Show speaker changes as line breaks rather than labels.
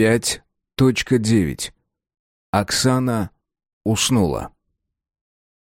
5.9. Оксана уснула.